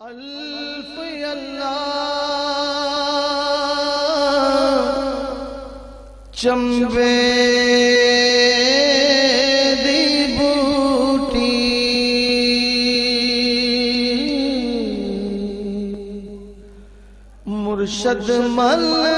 الف اللہ. چمبے دی بوٹی. مرشد مل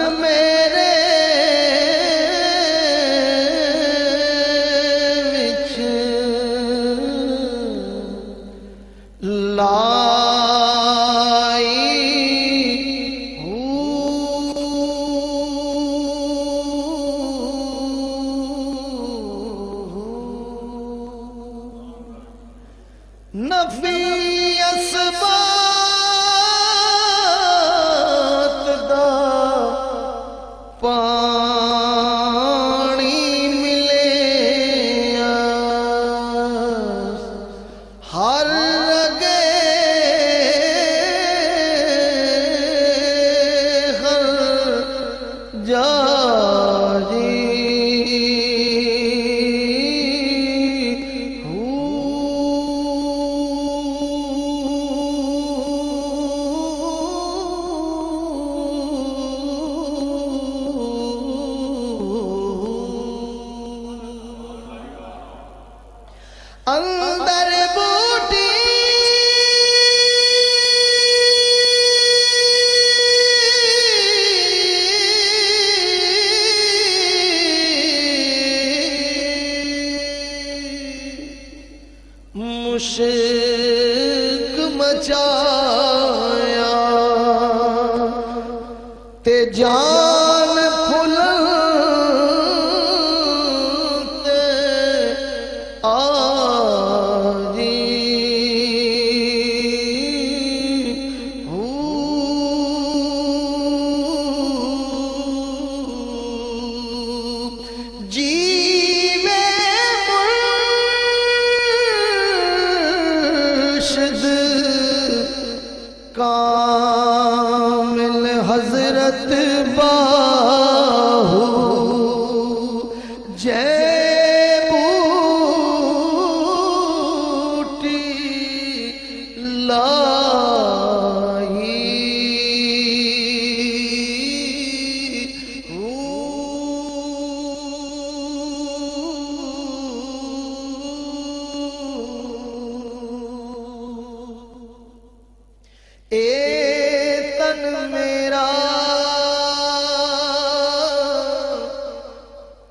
Shit.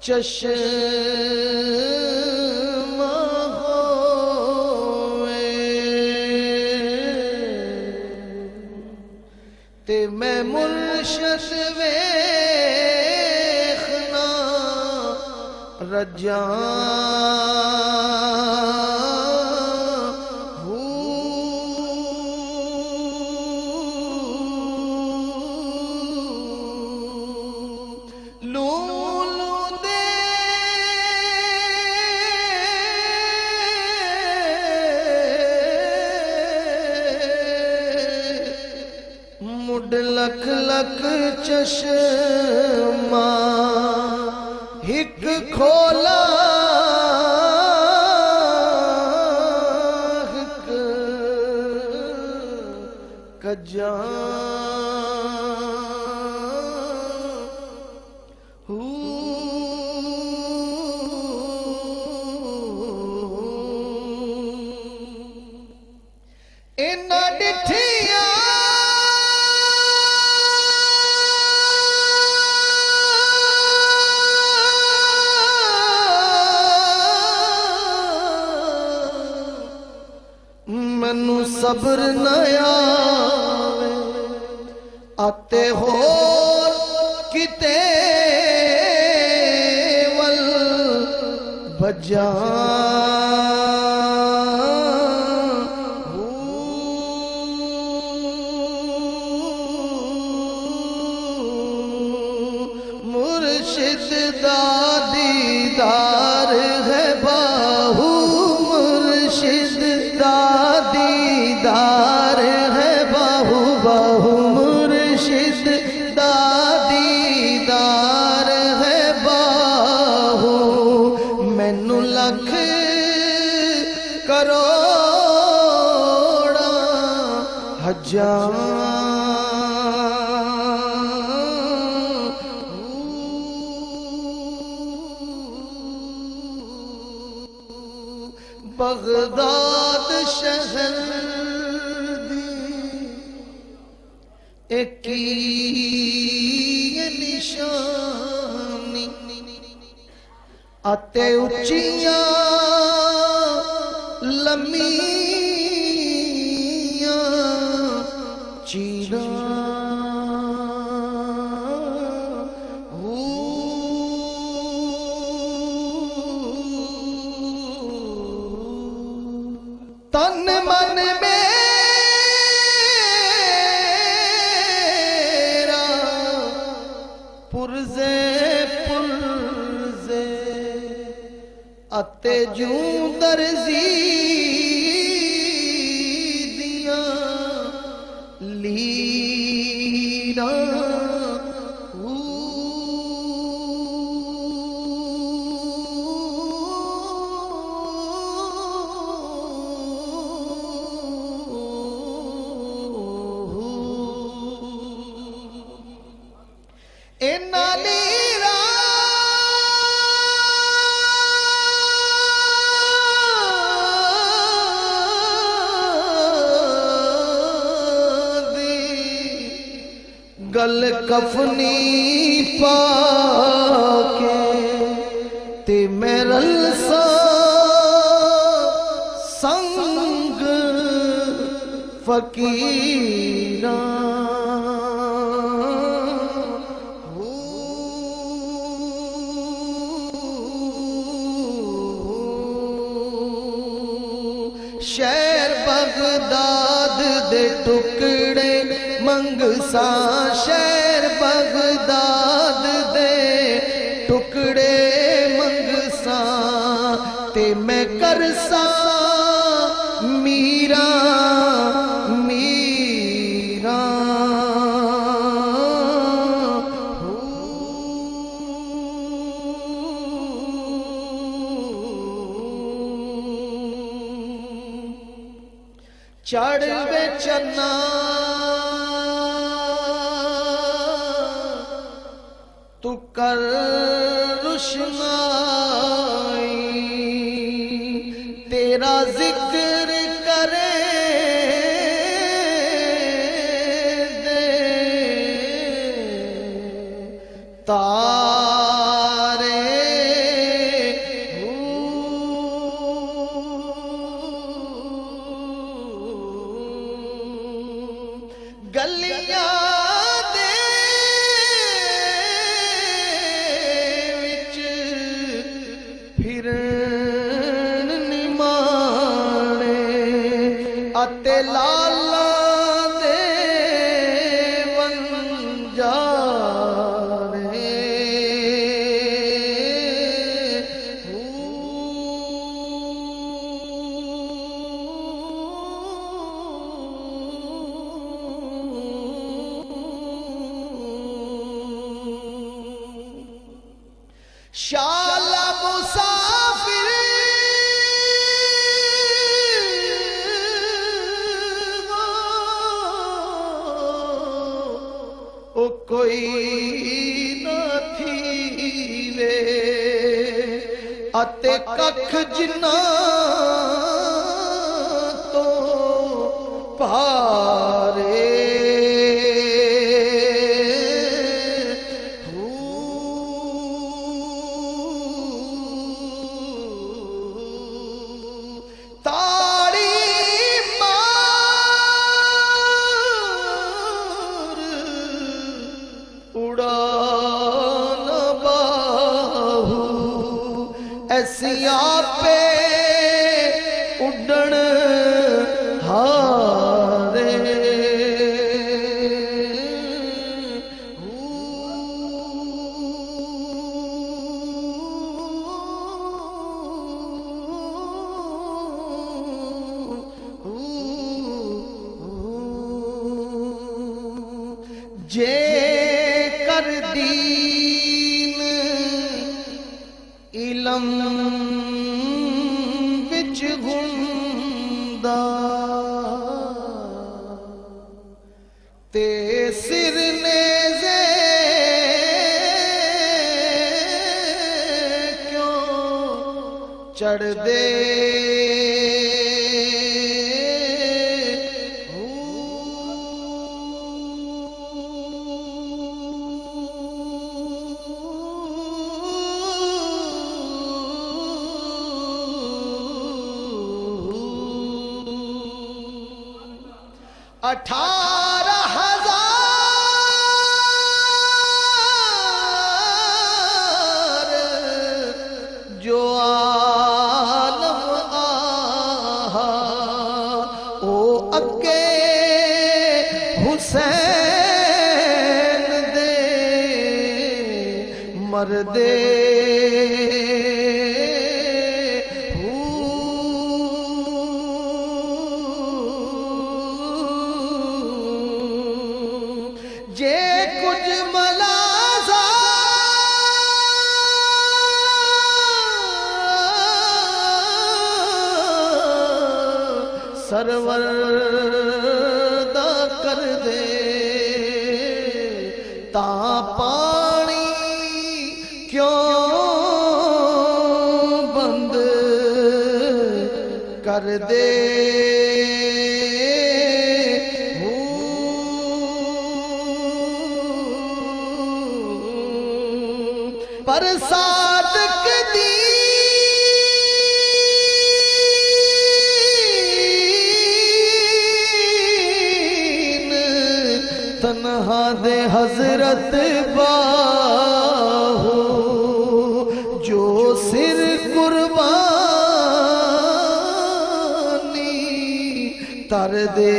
چشم تے میں مرشد ویخنا مڈ لکھ لکھ چشمہ ہک کھولا ہک کجاں صبر نیا آتے ہو کتے ول بجان بغداد شہر دی ایک نشانی اتے اچیاں لمیاں تن من میرا۔ پرزے پرزے۔ اتے جوں درزی۔ گل کفنی پا کے تے میرل سا سنگ فقیران دے ٹکڑے منگ سا شہر بغداد دے ٹکڑے منگ سا تے میں کر چڑھ بے چنا تو کر رشنائی تیرا ذکر کرے۔ دے۔ تارے اتے لالا دے شال مسافر کوئی نہ تھی وے۔ اتے ککھ جنا تو پارے ایسیاں پہ اڈن ہارے جے کر دین علم وچ تے سر کیوں چڑھ دے؟ سرور دا کر دے۔ تا پانی کیوں بند کر دے؟ تنہا دے حضرت باہو جو سر قربانی تر دے۔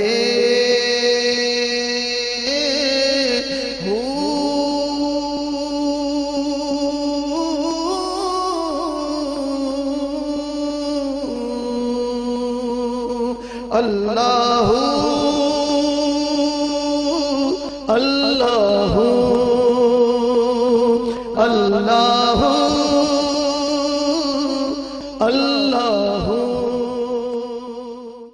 اللہ اللہ